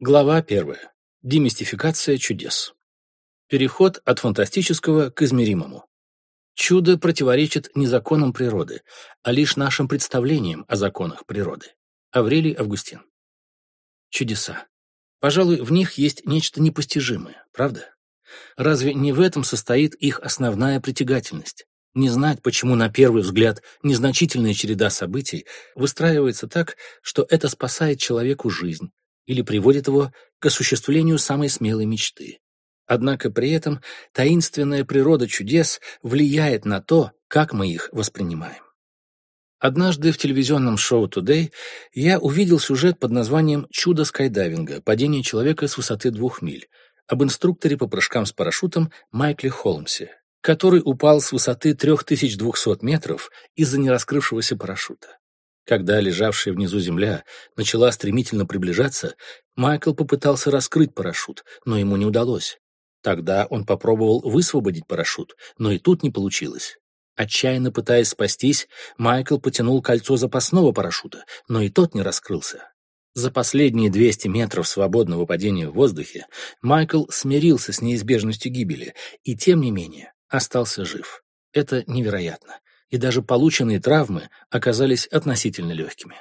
Глава первая. Демистификация чудес. Переход от фантастического к измеримому. Чудо противоречит не законам природы, а лишь нашим представлениям о законах природы. Аврелий Августин. Чудеса. Пожалуй, в них есть нечто непостижимое, правда? Разве не в этом состоит их основная притягательность? Не знать, почему на первый взгляд незначительная череда событий выстраивается так, что это спасает человеку жизнь, или приводит его к осуществлению самой смелой мечты. Однако при этом таинственная природа чудес влияет на то, как мы их воспринимаем. Однажды в телевизионном шоу Today я увидел сюжет под названием «Чудо скайдайвинга. Падение человека с высоты двух миль» об инструкторе по прыжкам с парашютом Майкле Холмсе, который упал с высоты 3200 метров из-за нераскрывшегося парашюта. Когда лежавшая внизу земля начала стремительно приближаться, Майкл попытался раскрыть парашют, но ему не удалось. Тогда он попробовал высвободить парашют, но и тут не получилось. Отчаянно пытаясь спастись, Майкл потянул кольцо запасного парашюта, но и тот не раскрылся. За последние 200 метров свободного падения в воздухе Майкл смирился с неизбежностью гибели и, тем не менее, остался жив. Это невероятно и даже полученные травмы оказались относительно легкими.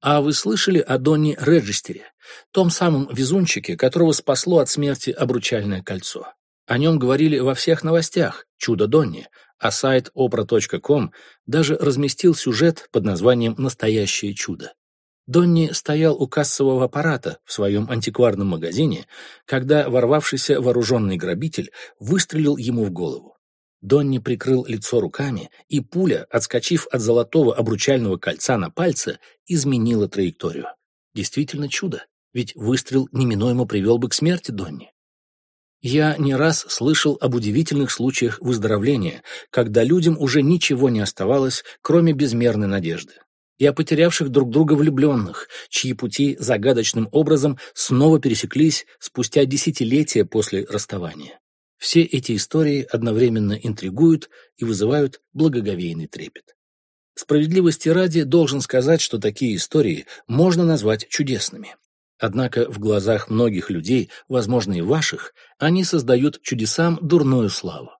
А вы слышали о Донни Реджистере, том самом везунчике, которого спасло от смерти обручальное кольцо? О нем говорили во всех новостях «Чудо Донни», а сайт opra.com даже разместил сюжет под названием «Настоящее чудо». Донни стоял у кассового аппарата в своем антикварном магазине, когда ворвавшийся вооруженный грабитель выстрелил ему в голову. Донни прикрыл лицо руками, и пуля, отскочив от золотого обручального кольца на пальце, изменила траекторию. Действительно чудо, ведь выстрел неминуемо привел бы к смерти Донни. Я не раз слышал об удивительных случаях выздоровления, когда людям уже ничего не оставалось, кроме безмерной надежды. И о потерявших друг друга влюбленных, чьи пути загадочным образом снова пересеклись спустя десятилетия после расставания. Все эти истории одновременно интригуют и вызывают благоговейный трепет. Справедливости ради должен сказать, что такие истории можно назвать чудесными. Однако в глазах многих людей, возможно и ваших, они создают чудесам дурную славу.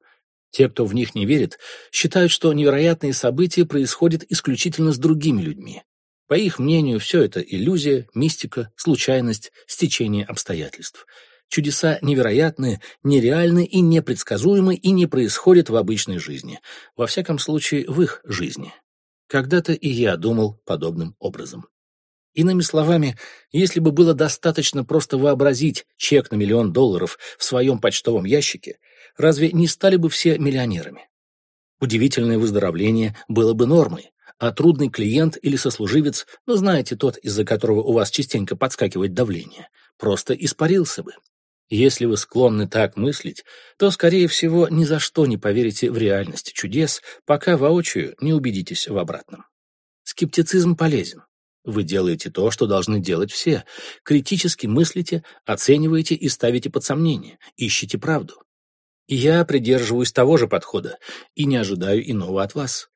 Те, кто в них не верит, считают, что невероятные события происходят исключительно с другими людьми. По их мнению, все это иллюзия, мистика, случайность, стечение обстоятельств. Чудеса невероятны, нереальны и непредсказуемы и не происходят в обычной жизни, во всяком случае в их жизни. Когда-то и я думал подобным образом. Иными словами, если бы было достаточно просто вообразить чек на миллион долларов в своем почтовом ящике, разве не стали бы все миллионерами? Удивительное выздоровление было бы нормой, а трудный клиент или сослуживец, ну знаете тот, из-за которого у вас частенько подскакивает давление, просто испарился бы. Если вы склонны так мыслить, то, скорее всего, ни за что не поверите в реальность чудес, пока воочию не убедитесь в обратном. Скептицизм полезен. Вы делаете то, что должны делать все. Критически мыслите, оцениваете и ставите под сомнение, ищете правду. Я придерживаюсь того же подхода и не ожидаю иного от вас.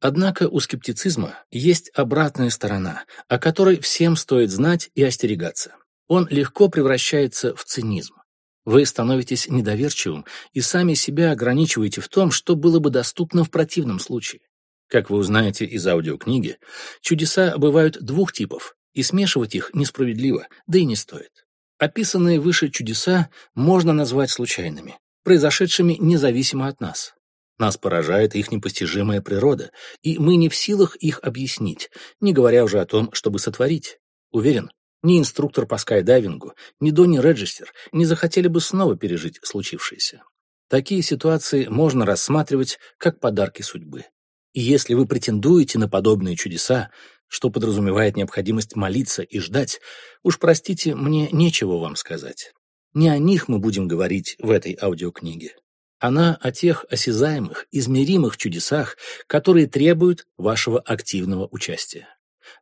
Однако у скептицизма есть обратная сторона, о которой всем стоит знать и остерегаться он легко превращается в цинизм. Вы становитесь недоверчивым и сами себя ограничиваете в том, что было бы доступно в противном случае. Как вы узнаете из аудиокниги, чудеса бывают двух типов, и смешивать их несправедливо, да и не стоит. Описанные выше чудеса можно назвать случайными, произошедшими независимо от нас. Нас поражает их непостижимая природа, и мы не в силах их объяснить, не говоря уже о том, чтобы сотворить. Уверен, ни инструктор по скайдайвингу, ни Донни Реджистер не захотели бы снова пережить случившееся. Такие ситуации можно рассматривать как подарки судьбы. И если вы претендуете на подобные чудеса, что подразумевает необходимость молиться и ждать, уж простите, мне нечего вам сказать. Не о них мы будем говорить в этой аудиокниге. Она о тех осязаемых, измеримых чудесах, которые требуют вашего активного участия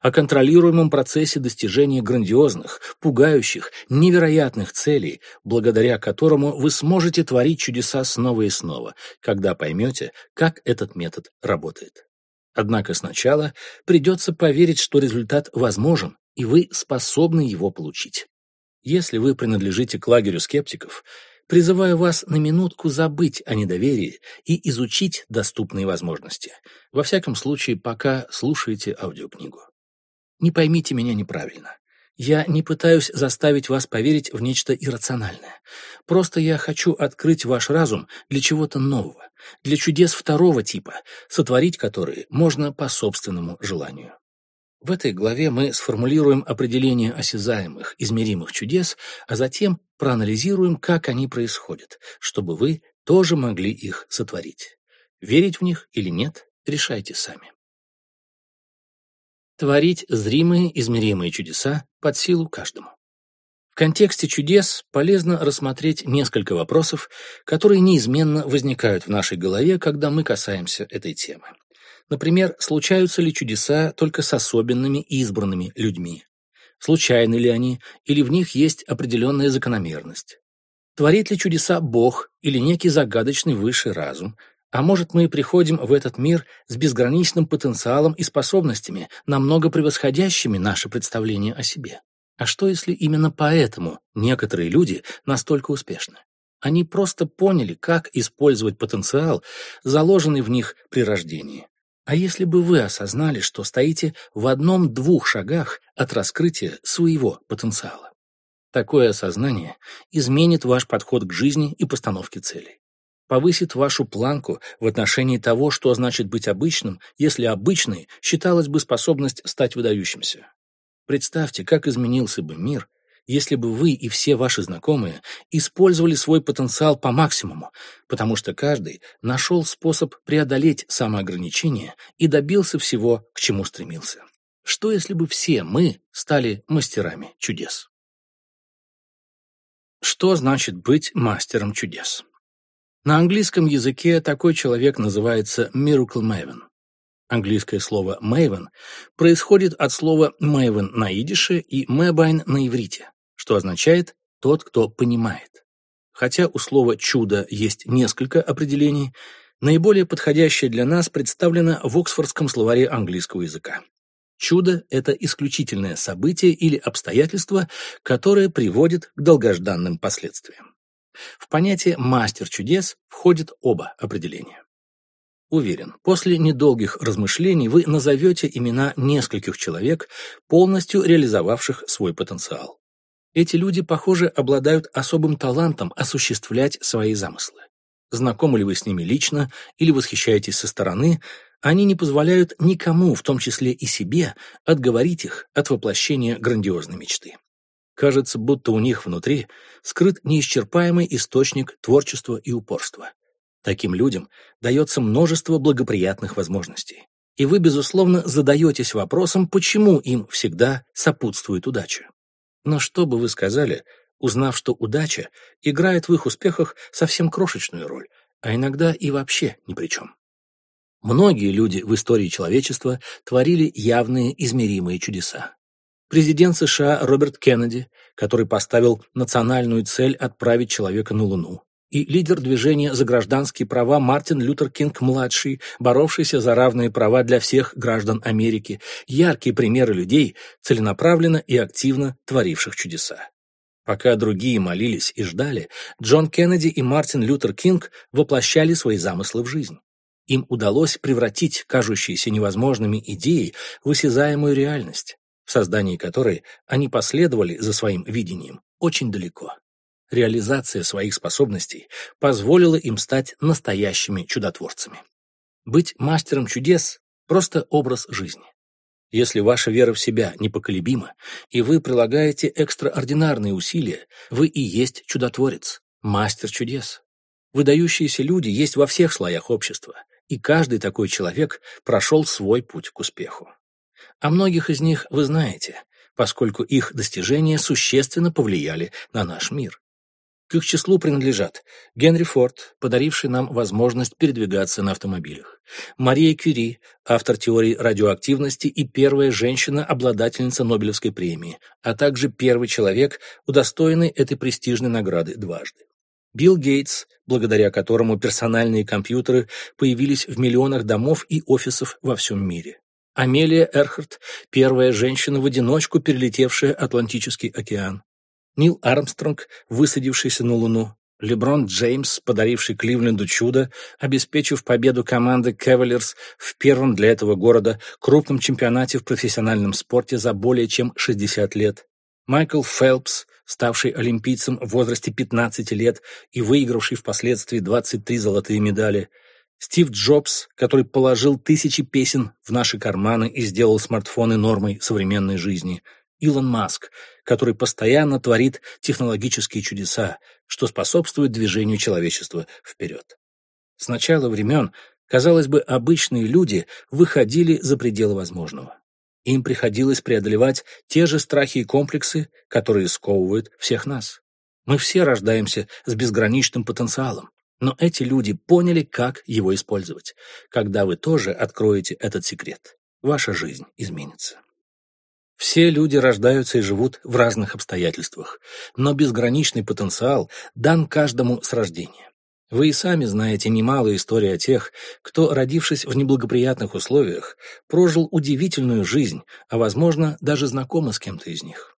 о контролируемом процессе достижения грандиозных, пугающих, невероятных целей, благодаря которому вы сможете творить чудеса снова и снова, когда поймете, как этот метод работает. Однако сначала придется поверить, что результат возможен, и вы способны его получить. Если вы принадлежите к лагерю скептиков, призываю вас на минутку забыть о недоверии и изучить доступные возможности. Во всяком случае, пока слушаете аудиокнигу. Не поймите меня неправильно. Я не пытаюсь заставить вас поверить в нечто иррациональное. Просто я хочу открыть ваш разум для чего-то нового, для чудес второго типа, сотворить которые можно по собственному желанию. В этой главе мы сформулируем определение осязаемых, измеримых чудес, а затем проанализируем, как они происходят, чтобы вы тоже могли их сотворить. Верить в них или нет, решайте сами. Творить зримые, измеримые чудеса под силу каждому. В контексте чудес полезно рассмотреть несколько вопросов, которые неизменно возникают в нашей голове, когда мы касаемся этой темы. Например, случаются ли чудеса только с особенными избранными людьми? Случайны ли они, или в них есть определенная закономерность? Творит ли чудеса Бог или некий загадочный высший разум, а может, мы приходим в этот мир с безграничным потенциалом и способностями, намного превосходящими наше представление о себе? А что, если именно поэтому некоторые люди настолько успешны? Они просто поняли, как использовать потенциал, заложенный в них при рождении. А если бы вы осознали, что стоите в одном-двух шагах от раскрытия своего потенциала? Такое осознание изменит ваш подход к жизни и постановке целей повысит вашу планку в отношении того, что значит быть обычным, если обычной считалась бы способность стать выдающимся. Представьте, как изменился бы мир, если бы вы и все ваши знакомые использовали свой потенциал по максимуму, потому что каждый нашел способ преодолеть самоограничение и добился всего, к чему стремился. Что если бы все мы стали мастерами чудес? Что значит быть мастером чудес? На английском языке такой человек называется Miracle Maven. Английское слово Maven происходит от слова Maven на идише и Mabine на иврите, что означает «тот, кто понимает». Хотя у слова «чудо» есть несколько определений, наиболее подходящее для нас представлено в Оксфордском словаре английского языка. Чудо – это исключительное событие или обстоятельство, которое приводит к долгожданным последствиям. В понятие «мастер чудес» входят оба определения. Уверен, после недолгих размышлений вы назовете имена нескольких человек, полностью реализовавших свой потенциал. Эти люди, похоже, обладают особым талантом осуществлять свои замыслы. Знакомы ли вы с ними лично или восхищаетесь со стороны, они не позволяют никому, в том числе и себе, отговорить их от воплощения грандиозной мечты. Кажется, будто у них внутри скрыт неисчерпаемый источник творчества и упорства. Таким людям дается множество благоприятных возможностей. И вы, безусловно, задаетесь вопросом, почему им всегда сопутствует удача. Но что бы вы сказали, узнав, что удача играет в их успехах совсем крошечную роль, а иногда и вообще ни при чем? Многие люди в истории человечества творили явные измеримые чудеса президент США Роберт Кеннеди, который поставил национальную цель отправить человека на Луну, и лидер движения за гражданские права Мартин Лютер Кинг-младший, боровшийся за равные права для всех граждан Америки, яркие примеры людей, целенаправленно и активно творивших чудеса. Пока другие молились и ждали, Джон Кеннеди и Мартин Лютер Кинг воплощали свои замыслы в жизнь. Им удалось превратить кажущиеся невозможными идеи в осязаемую реальность в создании которой они последовали за своим видением очень далеко. Реализация своих способностей позволила им стать настоящими чудотворцами. Быть мастером чудес – просто образ жизни. Если ваша вера в себя непоколебима, и вы прилагаете экстраординарные усилия, вы и есть чудотворец, мастер чудес. Выдающиеся люди есть во всех слоях общества, и каждый такой человек прошел свой путь к успеху. О многих из них вы знаете, поскольку их достижения существенно повлияли на наш мир. К их числу принадлежат Генри Форд, подаривший нам возможность передвигаться на автомобилях, Мария Кюри, автор теории радиоактивности и первая женщина-обладательница Нобелевской премии, а также первый человек, удостоенный этой престижной награды дважды. Билл Гейтс, благодаря которому персональные компьютеры появились в миллионах домов и офисов во всем мире. Амелия Эрхарт, первая женщина в одиночку, перелетевшая Атлантический океан. Нил Армстронг, высадившийся на Луну, Леброн Джеймс, подаривший Кливленду чудо, обеспечив победу команды Кавалерс в первом для этого города крупном чемпионате в профессиональном спорте за более чем 60 лет. Майкл Фелпс, ставший олимпийцем в возрасте 15 лет и выигравший впоследствии 23 золотые медали. Стив Джобс, который положил тысячи песен в наши карманы и сделал смартфоны нормой современной жизни. Илон Маск, который постоянно творит технологические чудеса, что способствует движению человечества вперед. С начала времен, казалось бы, обычные люди выходили за пределы возможного. Им приходилось преодолевать те же страхи и комплексы, которые сковывают всех нас. Мы все рождаемся с безграничным потенциалом, но эти люди поняли, как его использовать. Когда вы тоже откроете этот секрет, ваша жизнь изменится. Все люди рождаются и живут в разных обстоятельствах, но безграничный потенциал дан каждому с рождения. Вы и сами знаете немало историй о тех, кто, родившись в неблагоприятных условиях, прожил удивительную жизнь, а, возможно, даже знакомы с кем-то из них.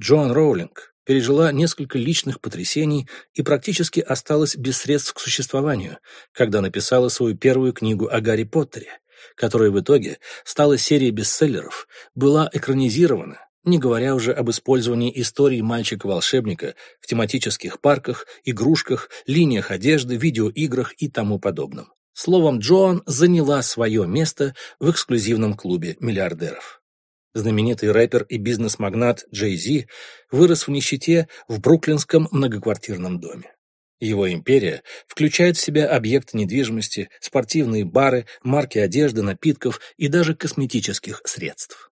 Джоан Роулинг пережила несколько личных потрясений и практически осталась без средств к существованию, когда написала свою первую книгу о Гарри Поттере, которая в итоге стала серией бестселлеров, была экранизирована, не говоря уже об использовании истории мальчика-волшебника в тематических парках, игрушках, линиях одежды, видеоиграх и тому подобном. Словом, Джоан заняла свое место в эксклюзивном клубе миллиардеров. Знаменитый рэпер и бизнес-магнат Джей Зи вырос в нищете в бруклинском многоквартирном доме. Его империя включает в себя объекты недвижимости, спортивные бары, марки одежды, напитков и даже косметических средств.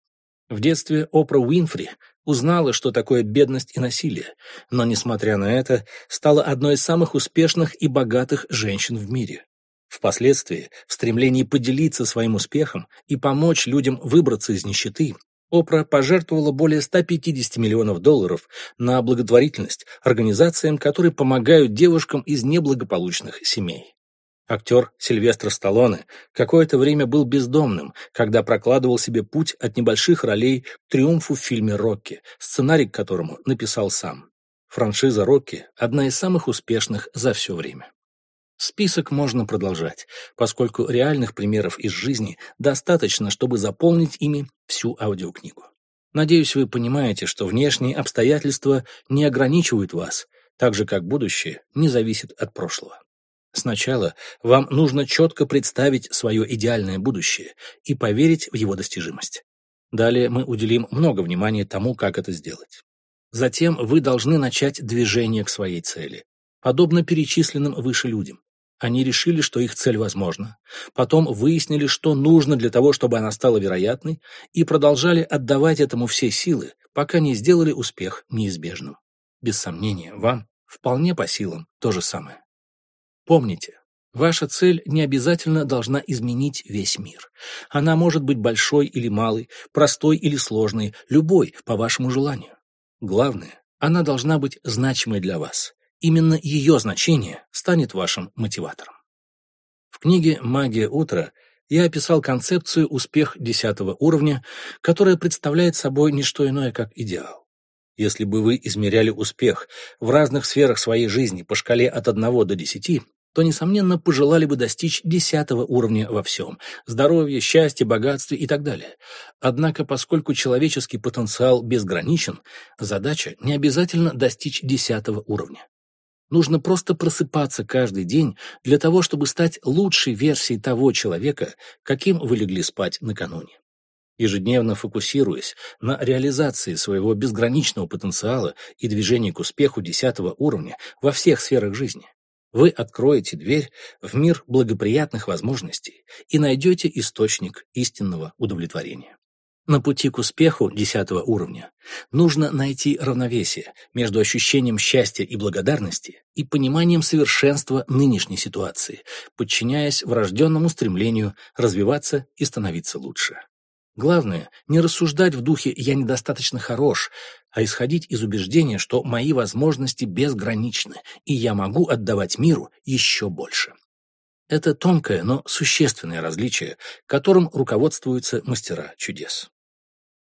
В детстве Опра Уинфри узнала, что такое бедность и насилие, но, несмотря на это, стала одной из самых успешных и богатых женщин в мире. Впоследствии, в стремлении поделиться своим успехом и помочь людям выбраться из нищеты, Опра пожертвовала более 150 миллионов долларов на благотворительность организациям, которые помогают девушкам из неблагополучных семей. Актер Сильвестр Сталлоне какое-то время был бездомным, когда прокладывал себе путь от небольших ролей к триумфу в фильме «Рокки», сценарий к которому написал сам. Франшиза «Рокки» — одна из самых успешных за все время. Список можно продолжать, поскольку реальных примеров из жизни достаточно, чтобы заполнить ими всю аудиокнигу. Надеюсь, вы понимаете, что внешние обстоятельства не ограничивают вас, так же как будущее не зависит от прошлого. Сначала вам нужно четко представить свое идеальное будущее и поверить в его достижимость. Далее мы уделим много внимания тому, как это сделать. Затем вы должны начать движение к своей цели, подобно перечисленным выше людям. Они решили, что их цель возможна. Потом выяснили, что нужно для того, чтобы она стала вероятной, и продолжали отдавать этому все силы, пока не сделали успех неизбежным. Без сомнения, вам вполне по силам то же самое. Помните, ваша цель не обязательно должна изменить весь мир. Она может быть большой или малой, простой или сложной, любой, по вашему желанию. Главное, она должна быть значимой для вас. Именно ее значение станет вашим мотиватором. В книге «Магия утра» я описал концепцию «Успех десятого уровня», которая представляет собой не что иное, как идеал. Если бы вы измеряли успех в разных сферах своей жизни по шкале от 1 до 10, то, несомненно, пожелали бы достичь десятого уровня во всем – здоровье, счастье, богатстве и так далее. Однако, поскольку человеческий потенциал безграничен, задача не обязательно достичь десятого уровня. Нужно просто просыпаться каждый день для того, чтобы стать лучшей версией того человека, каким вы легли спать накануне. Ежедневно фокусируясь на реализации своего безграничного потенциала и движении к успеху десятого уровня во всех сферах жизни, вы откроете дверь в мир благоприятных возможностей и найдете источник истинного удовлетворения. На пути к успеху десятого уровня нужно найти равновесие между ощущением счастья и благодарности и пониманием совершенства нынешней ситуации, подчиняясь врожденному стремлению развиваться и становиться лучше. Главное, не рассуждать в духе «я недостаточно хорош», а исходить из убеждения, что мои возможности безграничны, и я могу отдавать миру еще больше. Это тонкое, но существенное различие, которым руководствуются мастера чудес.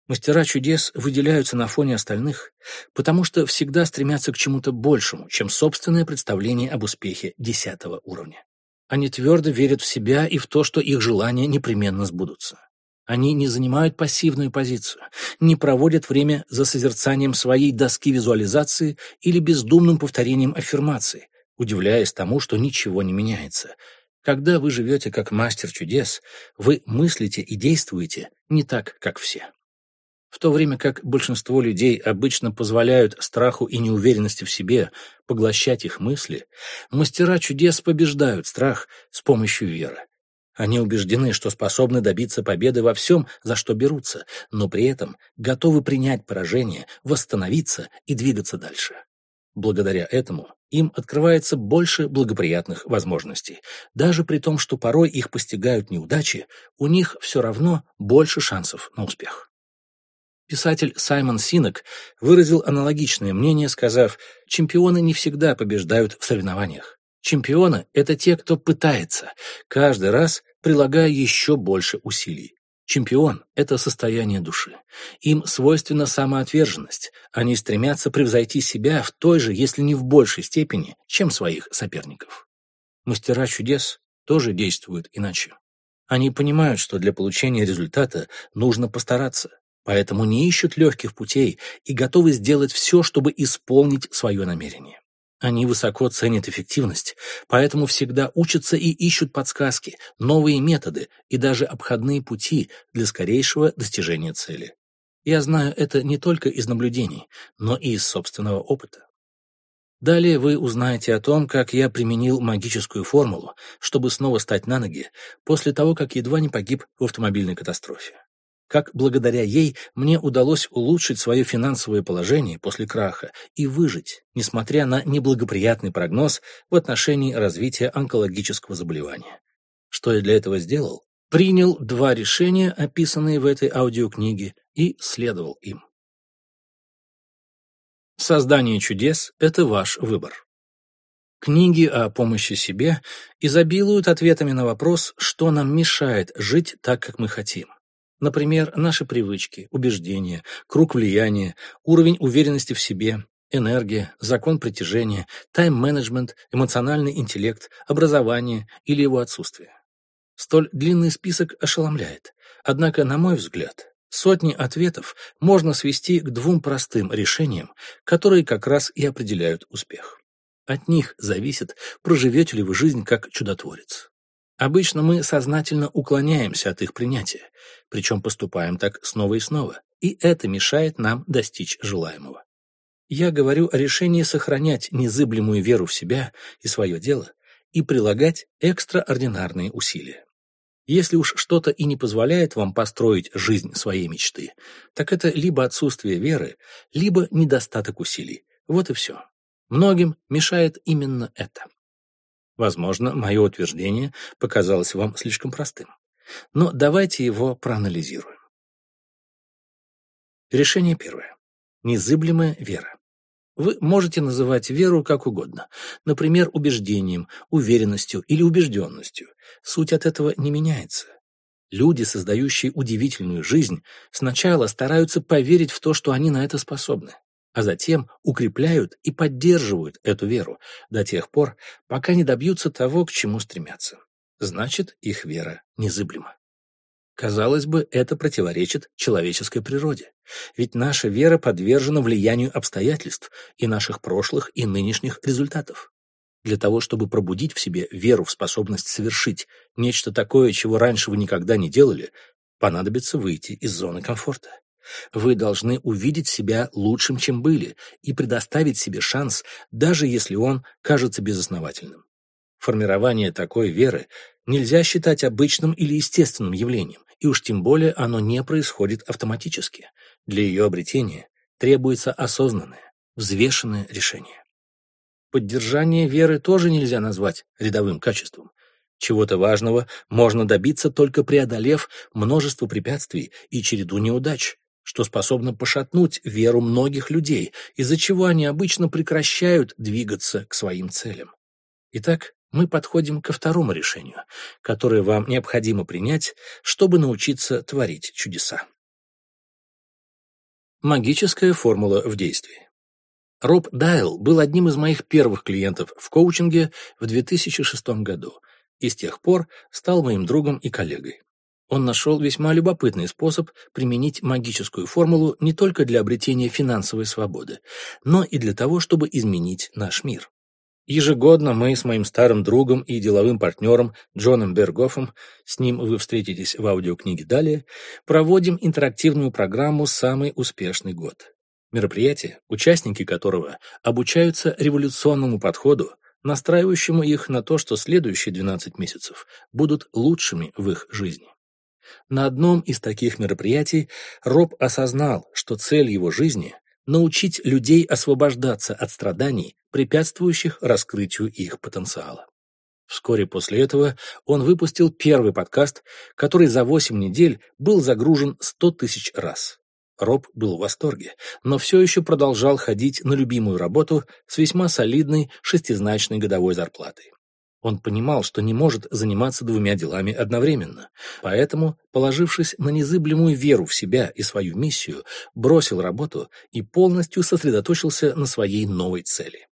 Мастера чудес выделяются на фоне остальных, потому что всегда стремятся к чему-то большему, чем собственное представление об успехе десятого уровня. Они твердо верят в себя и в то, что их желания непременно сбудутся. Они не занимают пассивную позицию, не проводят время за созерцанием своей доски визуализации или бездумным повторением аффирмаций, удивляясь тому, что ничего не меняется. Когда вы живете как мастер чудес, вы мыслите и действуете не так, как все. В то время как большинство людей обычно позволяют страху и неуверенности в себе поглощать их мысли, мастера чудес побеждают страх с помощью веры. Они убеждены, что способны добиться победы во всем, за что берутся, но при этом готовы принять поражение, восстановиться и двигаться дальше. Благодаря этому им открывается больше благоприятных возможностей. Даже при том, что порой их постигают неудачи, у них все равно больше шансов на успех. Писатель Саймон Синок выразил аналогичное мнение, сказав, «Чемпионы не всегда побеждают в соревнованиях. Чемпионы – это те, кто пытается, каждый раз прилагая еще больше усилий. Чемпион – это состояние души. Им свойственна самоотверженность. Они стремятся превзойти себя в той же, если не в большей степени, чем своих соперников. Мастера чудес тоже действуют иначе. Они понимают, что для получения результата нужно постараться, поэтому не ищут легких путей и готовы сделать все, чтобы исполнить свое намерение. Они высоко ценят эффективность, поэтому всегда учатся и ищут подсказки, новые методы и даже обходные пути для скорейшего достижения цели. Я знаю это не только из наблюдений, но и из собственного опыта. Далее вы узнаете о том, как я применил магическую формулу, чтобы снова стать на ноги после того, как едва не погиб в автомобильной катастрофе как благодаря ей мне удалось улучшить свое финансовое положение после краха и выжить, несмотря на неблагоприятный прогноз в отношении развития онкологического заболевания. Что я для этого сделал? Принял два решения, описанные в этой аудиокниге, и следовал им. Создание чудес – это ваш выбор. Книги о помощи себе изобилуют ответами на вопрос, что нам мешает жить так, как мы хотим. Например, наши привычки, убеждения, круг влияния, уровень уверенности в себе, энергия, закон притяжения, тайм-менеджмент, эмоциональный интеллект, образование или его отсутствие. Столь длинный список ошеломляет. Однако, на мой взгляд, сотни ответов можно свести к двум простым решениям, которые как раз и определяют успех. От них зависит, проживете ли вы жизнь как чудотворец. Обычно мы сознательно уклоняемся от их принятия, причем поступаем так снова и снова, и это мешает нам достичь желаемого. Я говорю о решении сохранять незыблемую веру в себя и свое дело и прилагать экстраординарные усилия. Если уж что-то и не позволяет вам построить жизнь своей мечты, так это либо отсутствие веры, либо недостаток усилий. Вот и все. Многим мешает именно это. Возможно, мое утверждение показалось вам слишком простым. Но давайте его проанализируем. Решение первое. Незыблемая вера. Вы можете называть веру как угодно, например, убеждением, уверенностью или убежденностью. Суть от этого не меняется. Люди, создающие удивительную жизнь, сначала стараются поверить в то, что они на это способны а затем укрепляют и поддерживают эту веру до тех пор, пока не добьются того, к чему стремятся. Значит, их вера незыблема. Казалось бы, это противоречит человеческой природе. Ведь наша вера подвержена влиянию обстоятельств и наших прошлых и нынешних результатов. Для того, чтобы пробудить в себе веру в способность совершить нечто такое, чего раньше вы никогда не делали, понадобится выйти из зоны комфорта. Вы должны увидеть себя лучшим, чем были, и предоставить себе шанс, даже если он кажется безосновательным. Формирование такой веры нельзя считать обычным или естественным явлением, и уж тем более оно не происходит автоматически. Для ее обретения требуется осознанное, взвешенное решение. Поддержание веры тоже нельзя назвать рядовым качеством. Чего-то важного можно добиться, только преодолев множество препятствий и череду неудач, что способно пошатнуть веру многих людей, из-за чего они обычно прекращают двигаться к своим целям. Итак, мы подходим ко второму решению, которое вам необходимо принять, чтобы научиться творить чудеса. Магическая формула в действии. РобДайл был одним из моих первых клиентов в коучинге в 2006 году и с тех пор стал моим другом и коллегой. Он нашел весьма любопытный способ применить магическую формулу не только для обретения финансовой свободы, но и для того, чтобы изменить наш мир. Ежегодно мы с моим старым другом и деловым партнером Джоном Бергофом, с ним вы встретитесь в аудиокниге далее, проводим интерактивную программу «Самый успешный год». Мероприятие, участники которого обучаются революционному подходу, настраивающему их на то, что следующие 12 месяцев будут лучшими в их жизни. На одном из таких мероприятий Роб осознал, что цель его жизни – научить людей освобождаться от страданий, препятствующих раскрытию их потенциала. Вскоре после этого он выпустил первый подкаст, который за 8 недель был загружен 100 тысяч раз. Роб был в восторге, но все еще продолжал ходить на любимую работу с весьма солидной шестизначной годовой зарплатой. Он понимал, что не может заниматься двумя делами одновременно, поэтому, положившись на незыблемую веру в себя и свою миссию, бросил работу и полностью сосредоточился на своей новой цели.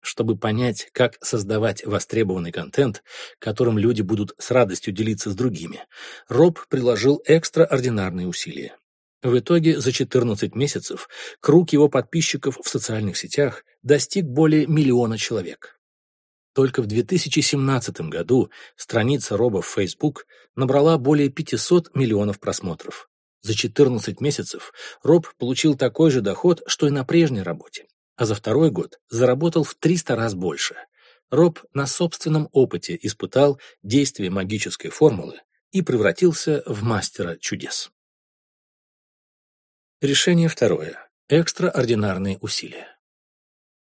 Чтобы понять, как создавать востребованный контент, которым люди будут с радостью делиться с другими, Роб приложил экстраординарные усилия. В итоге за 14 месяцев круг его подписчиков в социальных сетях достиг более миллиона человек. Только в 2017 году страница Роба в Facebook набрала более 500 миллионов просмотров. За 14 месяцев Роб получил такой же доход, что и на прежней работе, а за второй год заработал в 300 раз больше. Роб на собственном опыте испытал действие магической формулы и превратился в мастера чудес. Решение второе. Экстраординарные усилия.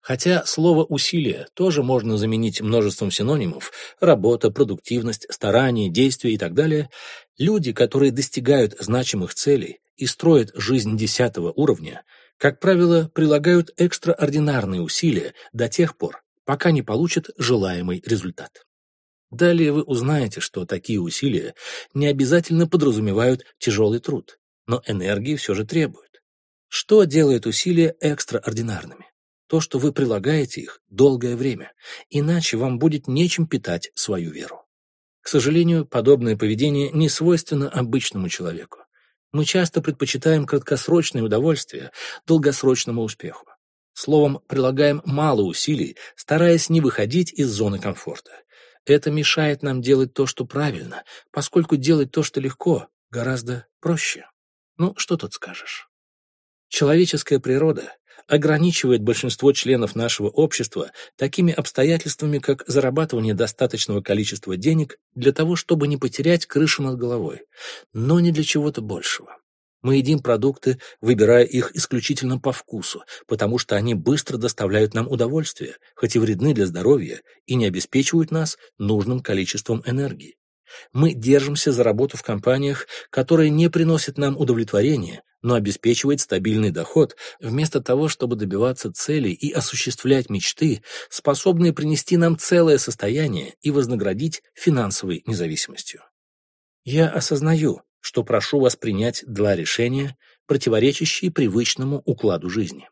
Хотя слово «усилие» тоже можно заменить множеством синонимов – работа, продуктивность, старание, действие и так далее, люди, которые достигают значимых целей и строят жизнь десятого уровня, как правило, прилагают экстраординарные усилия до тех пор, пока не получат желаемый результат. Далее вы узнаете, что такие усилия не обязательно подразумевают тяжелый труд, но энергии все же требуют. Что делает усилия экстраординарными? То, что вы прилагаете их долгое время, иначе вам будет нечем питать свою веру. К сожалению, подобное поведение не свойственно обычному человеку. Мы часто предпочитаем краткосрочное удовольствие долгосрочному успеху. Словом, прилагаем мало усилий, стараясь не выходить из зоны комфорта. Это мешает нам делать то, что правильно, поскольку делать то, что легко, гораздо проще. Ну, что тут скажешь? Человеческая природа ограничивает большинство членов нашего общества такими обстоятельствами, как зарабатывание достаточного количества денег для того, чтобы не потерять крышу над головой, но не для чего-то большего. Мы едим продукты, выбирая их исключительно по вкусу, потому что они быстро доставляют нам удовольствие, хоть и вредны для здоровья, и не обеспечивают нас нужным количеством энергии. Мы держимся за работу в компаниях, которые не приносят нам удовлетворения, но обеспечивает стабильный доход, вместо того, чтобы добиваться целей и осуществлять мечты, способные принести нам целое состояние и вознаградить финансовой независимостью. Я осознаю, что прошу вас принять два решения, противоречащие привычному укладу жизни.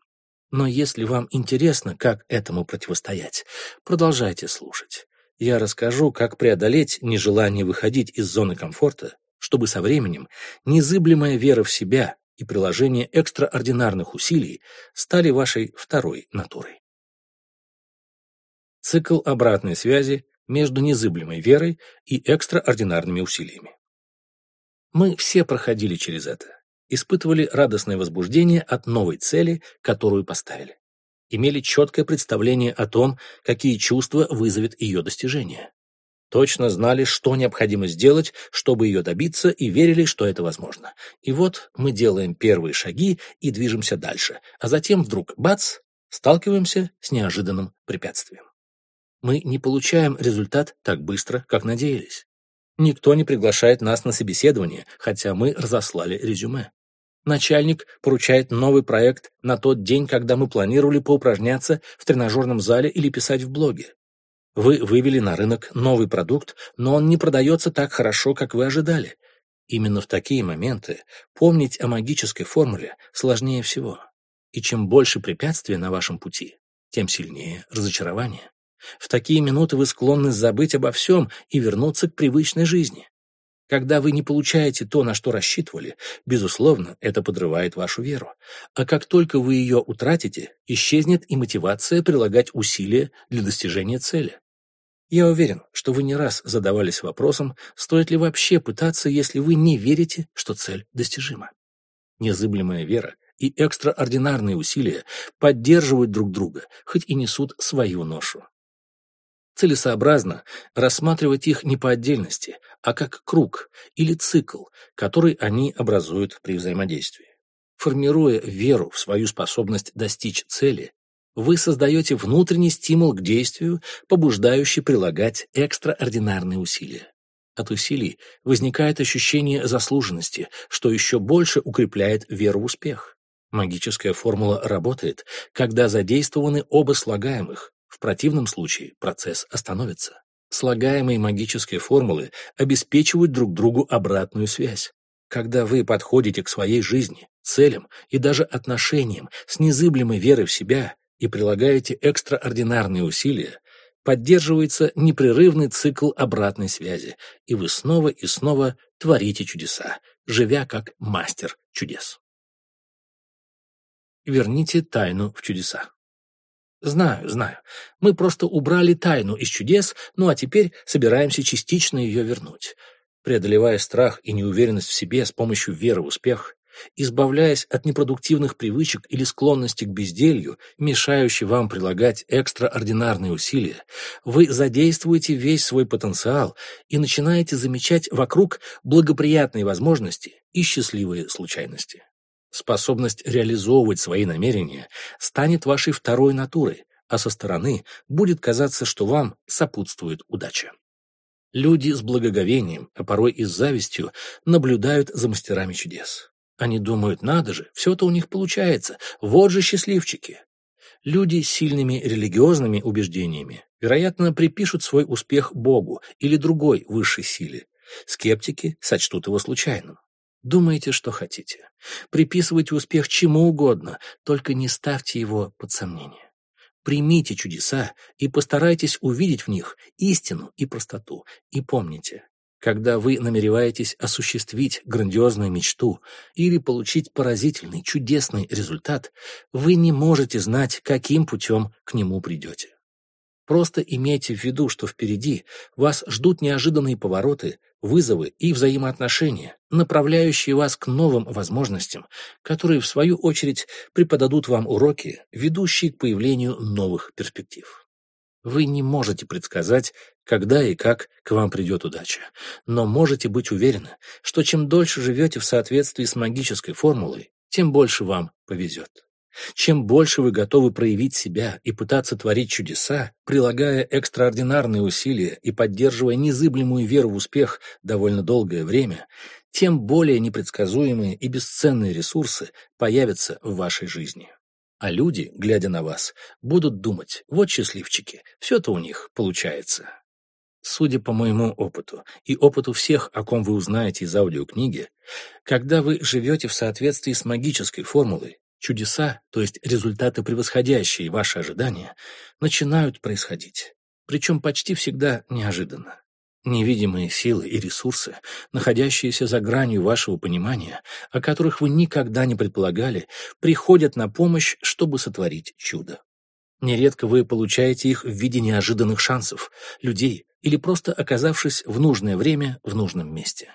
Но если вам интересно, как этому противостоять, продолжайте слушать. Я расскажу, как преодолеть нежелание выходить из зоны комфорта, чтобы со временем незыблемая вера в себя и приложение экстраординарных усилий стали вашей второй натурой. Цикл обратной связи между незыблемой верой и экстраординарными усилиями. Мы все проходили через это, испытывали радостное возбуждение от новой цели, которую поставили. Имели четкое представление о том, какие чувства вызовет ее достижение точно знали, что необходимо сделать, чтобы ее добиться, и верили, что это возможно. И вот мы делаем первые шаги и движемся дальше, а затем вдруг, бац, сталкиваемся с неожиданным препятствием. Мы не получаем результат так быстро, как надеялись. Никто не приглашает нас на собеседование, хотя мы разослали резюме. Начальник поручает новый проект на тот день, когда мы планировали поупражняться в тренажерном зале или писать в блоге. Вы вывели на рынок новый продукт, но он не продается так хорошо, как вы ожидали. Именно в такие моменты помнить о магической формуле сложнее всего. И чем больше препятствий на вашем пути, тем сильнее разочарование. В такие минуты вы склонны забыть обо всем и вернуться к привычной жизни. Когда вы не получаете то, на что рассчитывали, безусловно, это подрывает вашу веру. А как только вы ее утратите, исчезнет и мотивация прилагать усилия для достижения цели. Я уверен, что вы не раз задавались вопросом, стоит ли вообще пытаться, если вы не верите, что цель достижима. Незыблемая вера и экстраординарные усилия поддерживают друг друга, хоть и несут свою ношу. Целесообразно рассматривать их не по отдельности, а как круг или цикл, который они образуют при взаимодействии. Формируя веру в свою способность достичь цели, вы создаете внутренний стимул к действию, побуждающий прилагать экстраординарные усилия. От усилий возникает ощущение заслуженности, что еще больше укрепляет веру в успех. Магическая формула работает, когда задействованы оба слагаемых, в противном случае процесс остановится. Слагаемые магические формулы обеспечивают друг другу обратную связь. Когда вы подходите к своей жизни, целям и даже отношениям с незыблемой верой в себя и прилагаете экстраординарные усилия, поддерживается непрерывный цикл обратной связи, и вы снова и снова творите чудеса, живя как мастер чудес. Верните тайну в чудеса. Знаю, знаю. Мы просто убрали тайну из чудес, ну а теперь собираемся частично ее вернуть. Преодолевая страх и неуверенность в себе с помощью веры в успех, избавляясь от непродуктивных привычек или склонности к безделью, мешающей вам прилагать экстраординарные усилия, вы задействуете весь свой потенциал и начинаете замечать вокруг благоприятные возможности и счастливые случайности. Способность реализовывать свои намерения станет вашей второй натурой, а со стороны будет казаться, что вам сопутствует удача. Люди с благоговением, а порой и с завистью, наблюдают за мастерами чудес. Они думают, надо же, все-то у них получается, вот же счастливчики. Люди с сильными религиозными убеждениями, вероятно, припишут свой успех Богу или другой высшей силе. Скептики сочтут его случайным. Думайте, что хотите. Приписывайте успех чему угодно, только не ставьте его под сомнение. Примите чудеса и постарайтесь увидеть в них истину и простоту. И помните, когда вы намереваетесь осуществить грандиозную мечту или получить поразительный, чудесный результат, вы не можете знать, каким путем к нему придете. Просто имейте в виду, что впереди вас ждут неожиданные повороты, вызовы и взаимоотношения, направляющие вас к новым возможностям, которые, в свою очередь, преподадут вам уроки, ведущие к появлению новых перспектив. Вы не можете предсказать, когда и как к вам придет удача, но можете быть уверены, что чем дольше живете в соответствии с магической формулой, тем больше вам повезет. Чем больше вы готовы проявить себя и пытаться творить чудеса, прилагая экстраординарные усилия и поддерживая незыблемую веру в успех довольно долгое время, тем более непредсказуемые и бесценные ресурсы появятся в вашей жизни. А люди, глядя на вас, будут думать, вот счастливчики, все-то у них получается. Судя по моему опыту и опыту всех, о ком вы узнаете из аудиокниги, когда вы живете в соответствии с магической формулой, Чудеса, то есть результаты, превосходящие ваши ожидания, начинают происходить. Причем почти всегда неожиданно. Невидимые силы и ресурсы, находящиеся за гранью вашего понимания, о которых вы никогда не предполагали, приходят на помощь, чтобы сотворить чудо. Нередко вы получаете их в виде неожиданных шансов, людей или просто оказавшись в нужное время в нужном месте.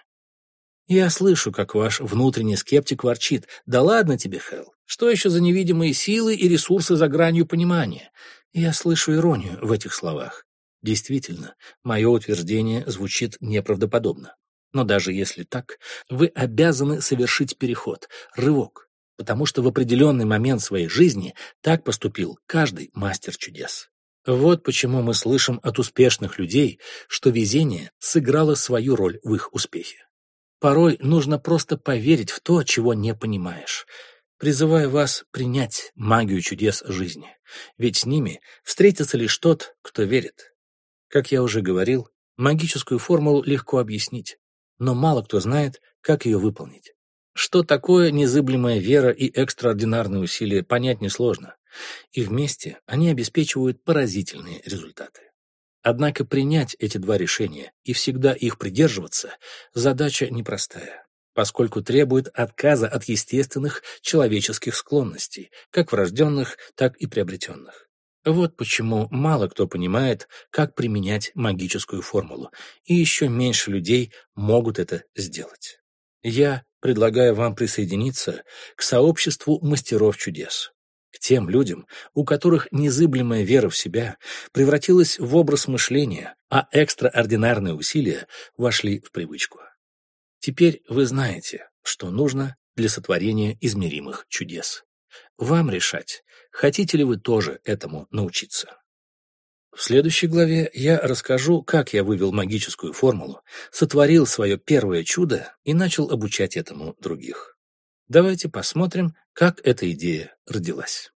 Я слышу, как ваш внутренний скептик ворчит. «Да ладно тебе, Хелл, что еще за невидимые силы и ресурсы за гранью понимания?» Я слышу иронию в этих словах. Действительно, мое утверждение звучит неправдоподобно. Но даже если так, вы обязаны совершить переход, рывок, потому что в определенный момент своей жизни так поступил каждый мастер чудес. Вот почему мы слышим от успешных людей, что везение сыграло свою роль в их успехе. Порой нужно просто поверить в то, чего не понимаешь. Призываю вас принять магию чудес жизни, ведь с ними встретится лишь тот, кто верит. Как я уже говорил, магическую формулу легко объяснить, но мало кто знает, как ее выполнить. Что такое незыблемая вера и экстраординарные усилия, понять несложно. И вместе они обеспечивают поразительные результаты. Однако принять эти два решения и всегда их придерживаться – задача непростая, поскольку требует отказа от естественных человеческих склонностей, как врожденных, так и приобретенных. Вот почему мало кто понимает, как применять магическую формулу, и еще меньше людей могут это сделать. Я предлагаю вам присоединиться к сообществу мастеров чудес, к тем людям, у которых незыблемая вера в себя превратилась в образ мышления, а экстраординарные усилия вошли в привычку. Теперь вы знаете, что нужно для сотворения измеримых чудес. Вам решать, хотите ли вы тоже этому научиться. В следующей главе я расскажу, как я вывел магическую формулу, сотворил свое первое чудо и начал обучать этому других. Давайте посмотрим, как эта идея родилась.